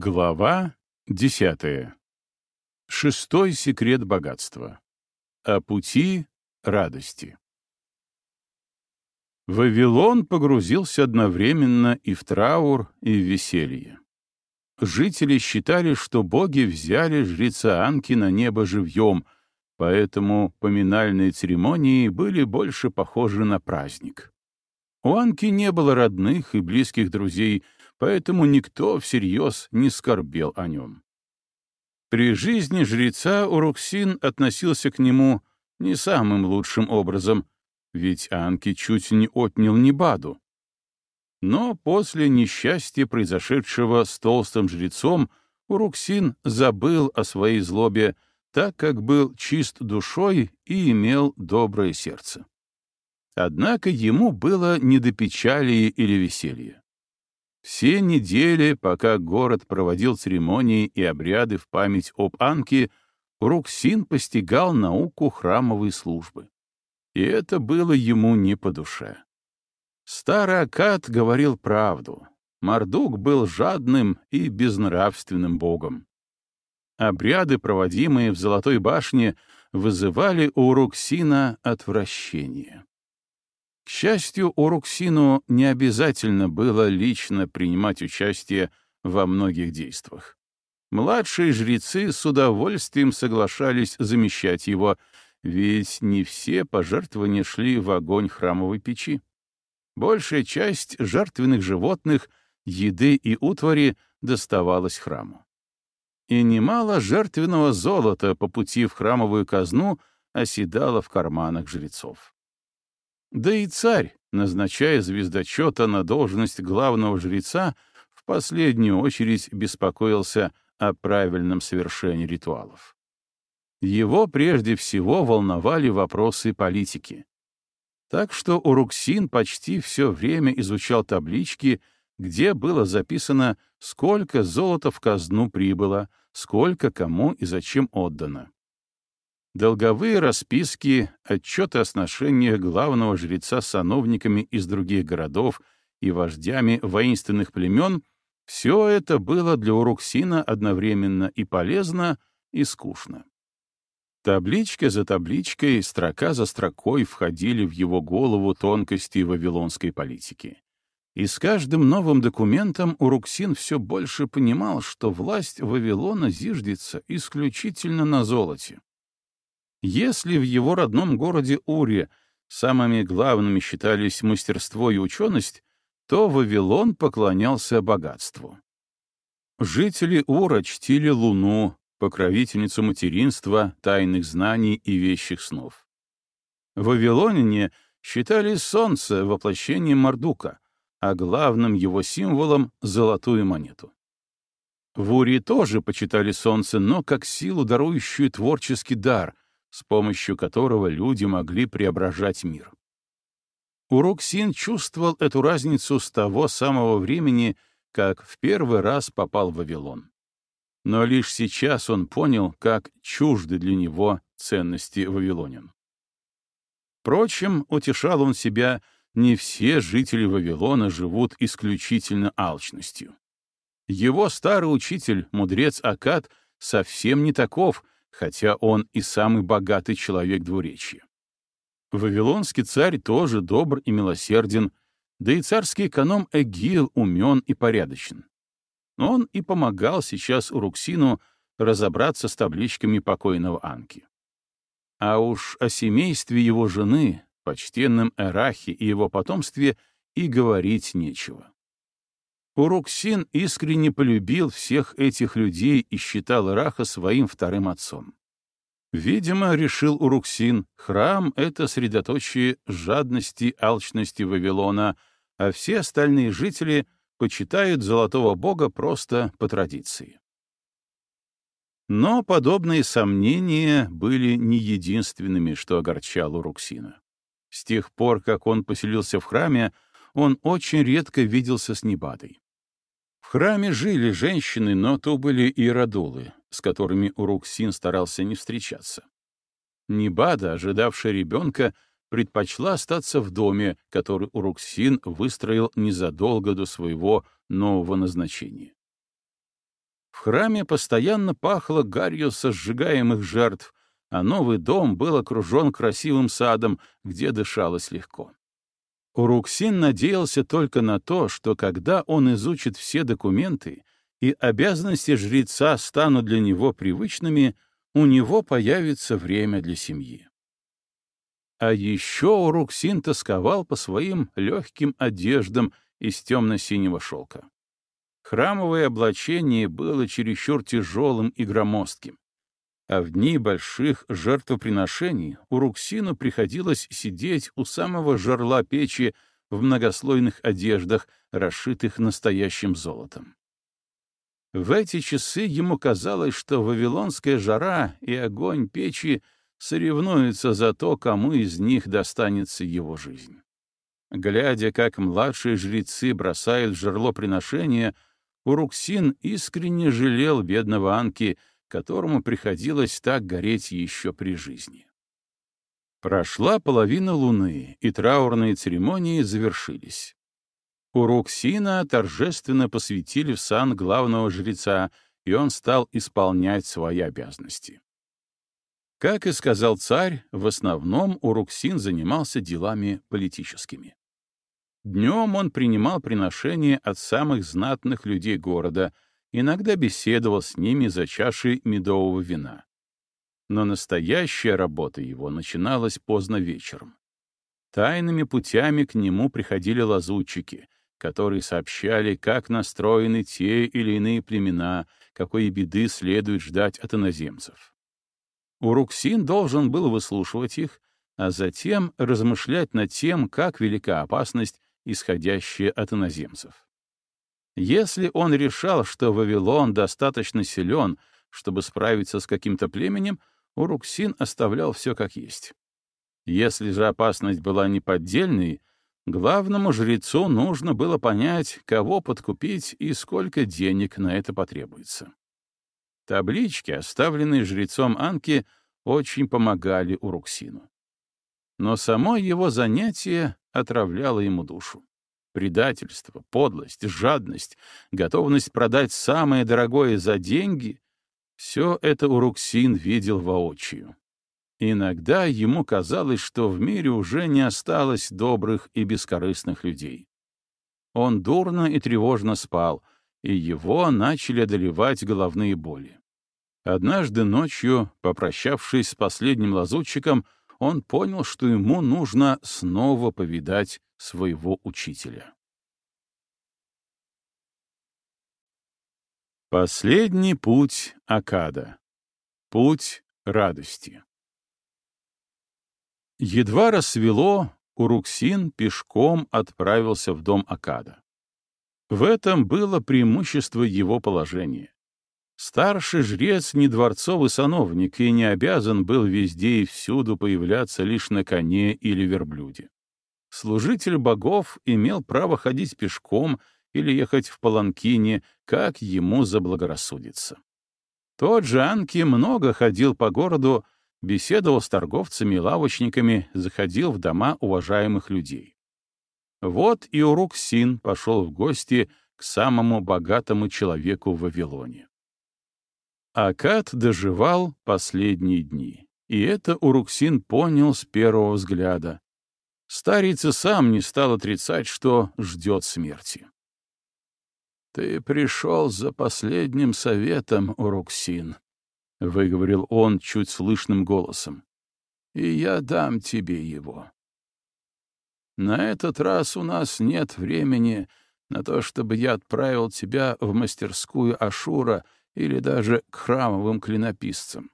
Глава десятая. Шестой секрет богатства. О пути радости. Вавилон погрузился одновременно и в траур, и в веселье. Жители считали, что боги взяли жреца Анки на небо живьем, поэтому поминальные церемонии были больше похожи на праздник. У Анки не было родных и близких друзей — поэтому никто всерьез не скорбел о нем. При жизни жреца Уруксин относился к нему не самым лучшим образом, ведь Анки чуть не отнял Небаду. Но после несчастья, произошедшего с толстым жрецом, Уруксин забыл о своей злобе, так как был чист душой и имел доброе сердце. Однако ему было не до печали или веселья. Все недели, пока город проводил церемонии и обряды в память об Анке, Руксин постигал науку храмовой службы. И это было ему не по душе. Старый Акад говорил правду. Мардук был жадным и безнравственным богом. Обряды, проводимые в Золотой башне, вызывали у Руксина отвращение. К счастью, Уруксину не обязательно было лично принимать участие во многих действиях. Младшие жрецы с удовольствием соглашались замещать его, ведь не все пожертвования шли в огонь храмовой печи. Большая часть жертвенных животных, еды и утвари доставалась храму. И немало жертвенного золота по пути в храмовую казну оседало в карманах жрецов. Да и царь, назначая звездочета на должность главного жреца, в последнюю очередь беспокоился о правильном совершении ритуалов. Его прежде всего волновали вопросы политики. Так что Уруксин почти все время изучал таблички, где было записано, сколько золота в казну прибыло, сколько кому и зачем отдано. Долговые расписки, отчеты о сношениях главного жреца с сановниками из других городов и вождями воинственных племен — все это было для Уруксина одновременно и полезно, и скучно. Табличка за табличкой, строка за строкой входили в его голову тонкости вавилонской политики. И с каждым новым документом Уруксин все больше понимал, что власть Вавилона зиждется исключительно на золоте. Если в его родном городе Уре самыми главными считались мастерство и ученость, то Вавилон поклонялся богатству. Жители Ура чтили Луну, покровительницу материнства, тайных знаний и вещих снов. Вавилоняне считали солнце воплощением Мардука, а главным его символом — золотую монету. В Уре тоже почитали солнце, но как силу, дарующую творческий дар — с помощью которого люди могли преображать мир. Уроксин чувствовал эту разницу с того самого времени, как в первый раз попал в Вавилон. Но лишь сейчас он понял, как чужды для него ценности вавилонян. Впрочем, утешал он себя, не все жители Вавилона живут исключительно алчностью. Его старый учитель, мудрец Акад, совсем не таков — хотя он и самый богатый человек двуречья. Вавилонский царь тоже добр и милосерден, да и царский эконом Эгил умен и порядочен. Он и помогал сейчас Уруксину разобраться с табличками покойного Анки. А уж о семействе его жены, почтенном Эрахе и его потомстве и говорить нечего. Уруксин искренне полюбил всех этих людей и считал Раха своим вторым отцом. Видимо, решил Уруксин, храм — это средоточие жадности, алчности Вавилона, а все остальные жители почитают золотого бога просто по традиции. Но подобные сомнения были не единственными, что огорчало Уруксина. С тех пор, как он поселился в храме, он очень редко виделся с Небадой. В храме жили женщины, но то были иеродулы, с которыми Уруксин старался не встречаться. Небада, ожидавшая ребенка, предпочла остаться в доме, который Уруксин выстроил незадолго до своего нового назначения. В храме постоянно пахло гарью сожигаемых жертв, а новый дом был окружен красивым садом, где дышалось легко. Уруксин надеялся только на то, что когда он изучит все документы и обязанности жреца станут для него привычными, у него появится время для семьи. А еще Уруксин тосковал по своим легким одеждам из темно-синего шелка. Храмовое облачение было чересчур тяжелым и громоздким. А в дни больших жертвоприношений Уруксину приходилось сидеть у самого жерла печи в многослойных одеждах, расшитых настоящим золотом. В эти часы ему казалось, что вавилонская жара и огонь печи соревнуются за то, кому из них достанется его жизнь. Глядя, как младшие жрецы бросают жерло приношения, Уруксин искренне жалел бедного Анки, которому приходилось так гореть еще при жизни. Прошла половина луны, и траурные церемонии завершились. Уруксина торжественно посвятили в сан главного жреца, и он стал исполнять свои обязанности. Как и сказал царь, в основном Уруксин занимался делами политическими. Днем он принимал приношения от самых знатных людей города, иногда беседовал с ними за чашей медового вина. Но настоящая работа его начиналась поздно вечером. Тайными путями к нему приходили лазутчики, которые сообщали, как настроены те или иные племена, какой беды следует ждать от иноземцев. Уруксин должен был выслушивать их, а затем размышлять над тем, как велика опасность, исходящая от иноземцев. Если он решал, что Вавилон достаточно силен, чтобы справиться с каким-то племенем, Уруксин оставлял все как есть. Если же опасность была неподдельной, главному жрецу нужно было понять, кого подкупить и сколько денег на это потребуется. Таблички, оставленные жрецом Анки, очень помогали Уруксину. Но само его занятие отравляло ему душу. Предательство, подлость, жадность, готовность продать самое дорогое за деньги — все это Уруксин видел воочию. Иногда ему казалось, что в мире уже не осталось добрых и бескорыстных людей. Он дурно и тревожно спал, и его начали одолевать головные боли. Однажды ночью, попрощавшись с последним лазутчиком, он понял, что ему нужно снова повидать своего учителя. Последний путь Акада. Путь радости. Едва рассвело, Уруксин пешком отправился в дом Акада. В этом было преимущество его положения. Старший жрец не дворцовый сановник и не обязан был везде и всюду появляться лишь на коне или верблюде. Служитель богов имел право ходить пешком или ехать в паланкине, как ему заблагорассудится. Тот же Анки много ходил по городу, беседовал с торговцами и лавочниками, заходил в дома уважаемых людей. Вот и Уруксин пошел в гости к самому богатому человеку в Вавилоне. Акад доживал последние дни, и это Уруксин понял с первого взгляда. Старец сам не стал отрицать, что ждет смерти. «Ты пришел за последним советом, Уруксин», — выговорил он чуть слышным голосом, — «и я дам тебе его. На этот раз у нас нет времени на то, чтобы я отправил тебя в мастерскую Ашура — или даже к храмовым клинописцам.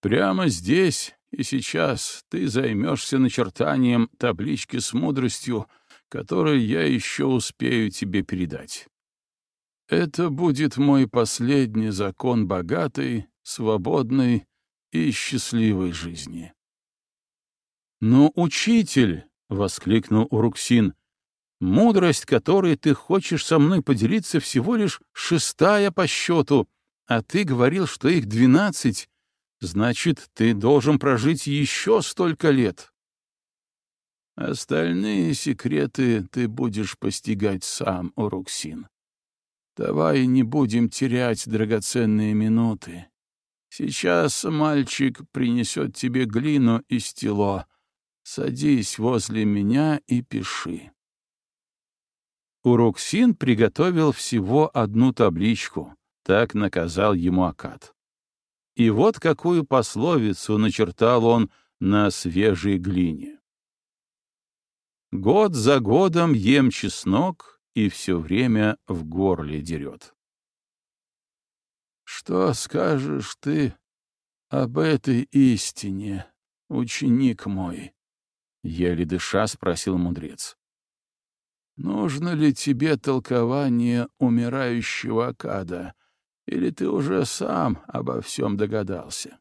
Прямо здесь и сейчас ты займешься начертанием таблички с мудростью, которую я еще успею тебе передать. Это будет мой последний закон богатой, свободной и счастливой жизни. «Но, учитель!» — воскликнул Уруксин. «Мудрость, которой ты хочешь со мной поделиться, всего лишь шестая по счету, а ты говорил, что их двенадцать. Значит, ты должен прожить еще столько лет. Остальные секреты ты будешь постигать сам, Уруксин. Давай не будем терять драгоценные минуты. Сейчас мальчик принесет тебе глину и стело. Садись возле меня и пиши. Уроксин приготовил всего одну табличку, так наказал ему Акад. И вот какую пословицу начертал он на свежей глине. Год за годом ем чеснок и все время в горле дерет. Что скажешь ты об этой истине, ученик мой? Еле дыша спросил мудрец. Нужно ли тебе толкование умирающего Акада, или ты уже сам обо всем догадался?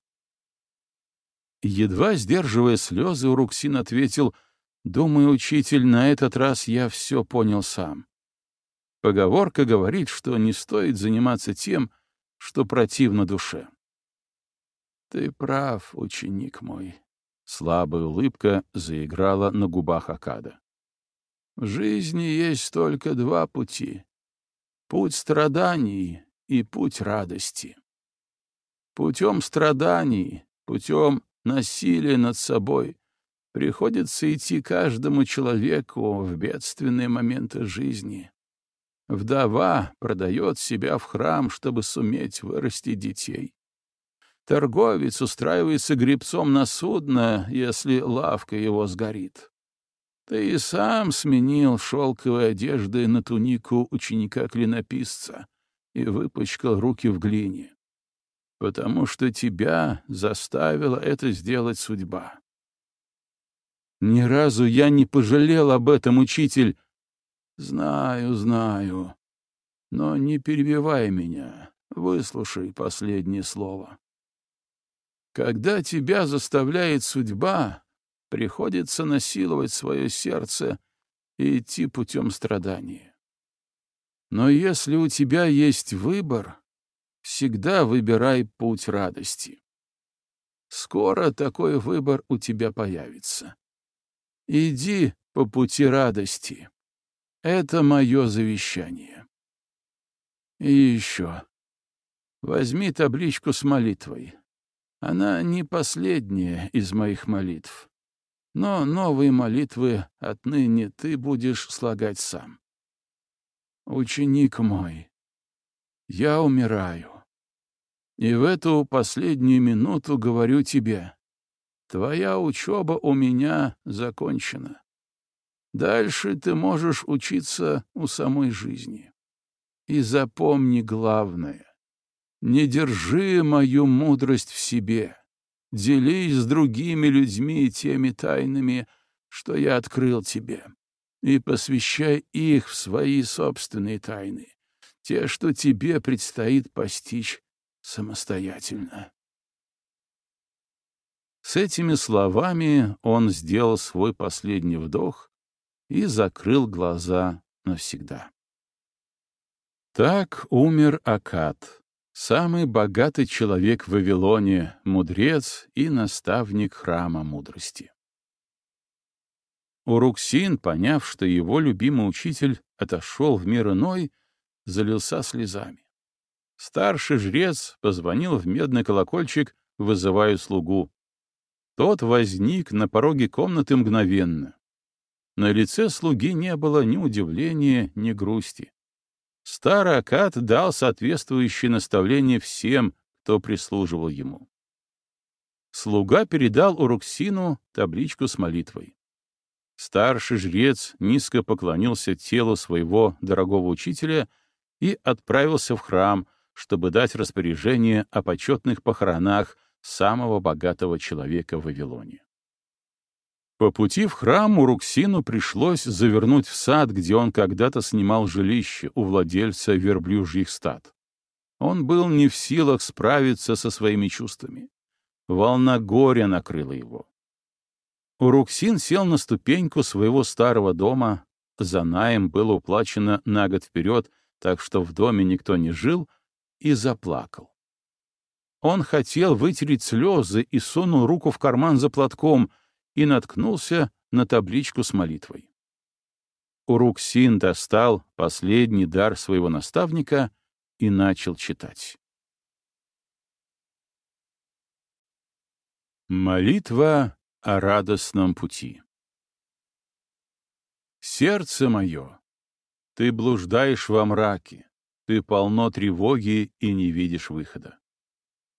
Едва сдерживая слезы, Уруксин ответил, «Думаю, учитель, на этот раз я все понял сам. Поговорка говорит, что не стоит заниматься тем, что противно душе». «Ты прав, ученик мой», — слабая улыбка заиграла на губах Акада. «В жизни есть только два пути — путь страданий и путь радости. Путем страданий, путем насилие над собой. Приходится идти каждому человеку в бедственные моменты жизни. Вдова продает себя в храм, чтобы суметь вырастить детей. Торговец устраивается гребцом на судно, если лавка его сгорит. Ты и сам сменил шелковые одежды на тунику ученика-клинописца и выпачкал руки в глине потому что тебя заставила это сделать судьба. Ни разу я не пожалел об этом, учитель. Знаю, знаю. Но не перебивай меня. Выслушай последнее слово. Когда тебя заставляет судьба, приходится насиловать свое сердце и идти путем страдания. Но если у тебя есть выбор, всегда выбирай путь радости. Скоро такой выбор у тебя появится. Иди по пути радости. Это мое завещание. И еще. Возьми табличку с молитвой. Она не последняя из моих молитв. Но новые молитвы отныне ты будешь слагать сам. Ученик мой, я умираю. И в эту последнюю минуту говорю тебе, твоя учеба у меня закончена. Дальше ты можешь учиться у самой жизни. И запомни главное. Не держи мою мудрость в себе. Делись с другими людьми теми тайнами, что я открыл тебе, и посвящай их в свои собственные тайны, те, что тебе предстоит постичь самостоятельно. С этими словами он сделал свой последний вдох и закрыл глаза навсегда. Так умер Акад, самый богатый человек в Вавилоне, мудрец и наставник храма мудрости. Уруксин, поняв, что его любимый учитель отошел в мир иной, залился слезами. Старший жрец позвонил в медный колокольчик, вызывая слугу. Тот возник на пороге комнаты мгновенно. На лице слуги не было ни удивления, ни грусти. Старый Акад дал соответствующее наставление всем, кто прислуживал ему. Слуга передал Уруксину табличку с молитвой. Старший жрец низко поклонился телу своего дорогого учителя и отправился в храм, чтобы дать распоряжение о почетных похоронах самого богатого человека в Вавилоне. По пути в храм Уруксину пришлось завернуть в сад, где он когда-то снимал жилище у владельца верблюжьих стад. Он был не в силах справиться со своими чувствами. Волна горя накрыла его. Уруксин сел на ступеньку своего старого дома, за наем было уплачено на год вперед, так что в доме никто не жил, и заплакал. Он хотел вытереть слезы и сунул руку в карман за платком и наткнулся на табличку с молитвой. Уруксин достал последний дар своего наставника и начал читать. Молитва о радостном пути. Сердце мое, ты блуждаешь во мраке, ты полно тревоги и не видишь выхода.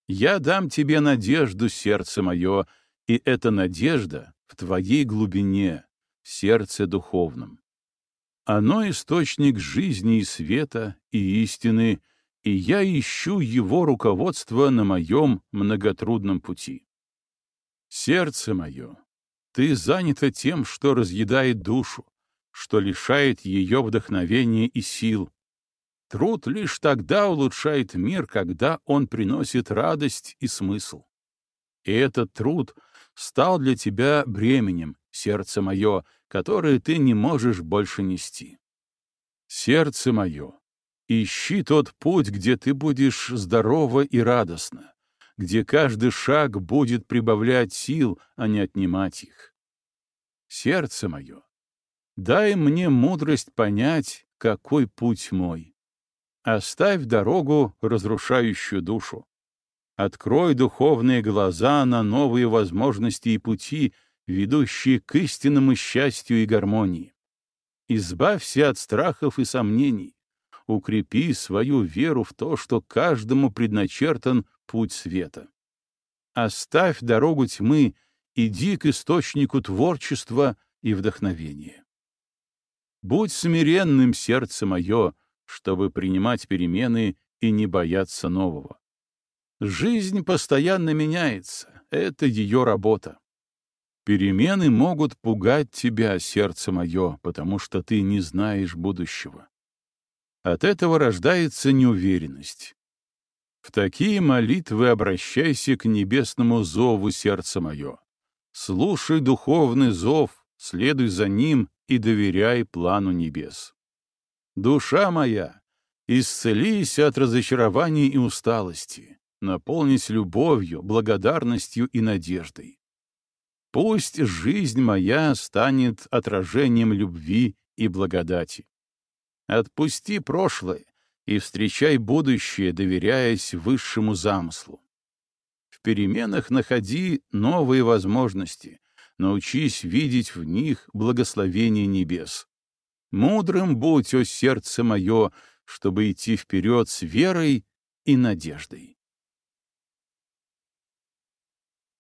Я дам тебе надежду, сердце мое, и эта надежда в твоей глубине, в сердце духовном. Оно — источник жизни и света, и истины, и я ищу его руководство на моем многотрудном пути. Сердце мое, ты занято тем, что разъедает душу, что лишает ее вдохновения и сил. Труд лишь тогда улучшает мир, когда он приносит радость и смысл. И этот труд стал для тебя бременем, сердце мое, которое ты не можешь больше нести. Сердце мое, ищи тот путь, где ты будешь здорово и радостно, где каждый шаг будет прибавлять сил, а не отнимать их. Сердце мое, дай мне мудрость понять, какой путь мой. Оставь дорогу, разрушающую душу. Открой духовные глаза на новые возможности и пути, ведущие к истинному счастью и гармонии. Избавься от страхов и сомнений. Укрепи свою веру в то, что каждому предначертан путь света. Оставь дорогу тьмы, иди к источнику творчества и вдохновения. Будь смиренным, сердце мое, чтобы принимать перемены и не бояться нового. Жизнь постоянно меняется, это ее работа. Перемены могут пугать тебя, сердце мое, потому что ты не знаешь будущего. От этого рождается неуверенность. В такие молитвы обращайся к небесному зову, сердце мое. Слушай духовный зов, следуй за ним и доверяй плану небес. Душа моя, исцелись от разочарований и усталости, наполнись любовью, благодарностью и надеждой. Пусть жизнь моя станет отражением любви и благодати. Отпусти прошлое и встречай будущее, доверяясь высшему замыслу. В переменах находи новые возможности, научись видеть в них благословение небес. Мудрым будь, о сердце мое, чтобы идти вперед с верой и надеждой.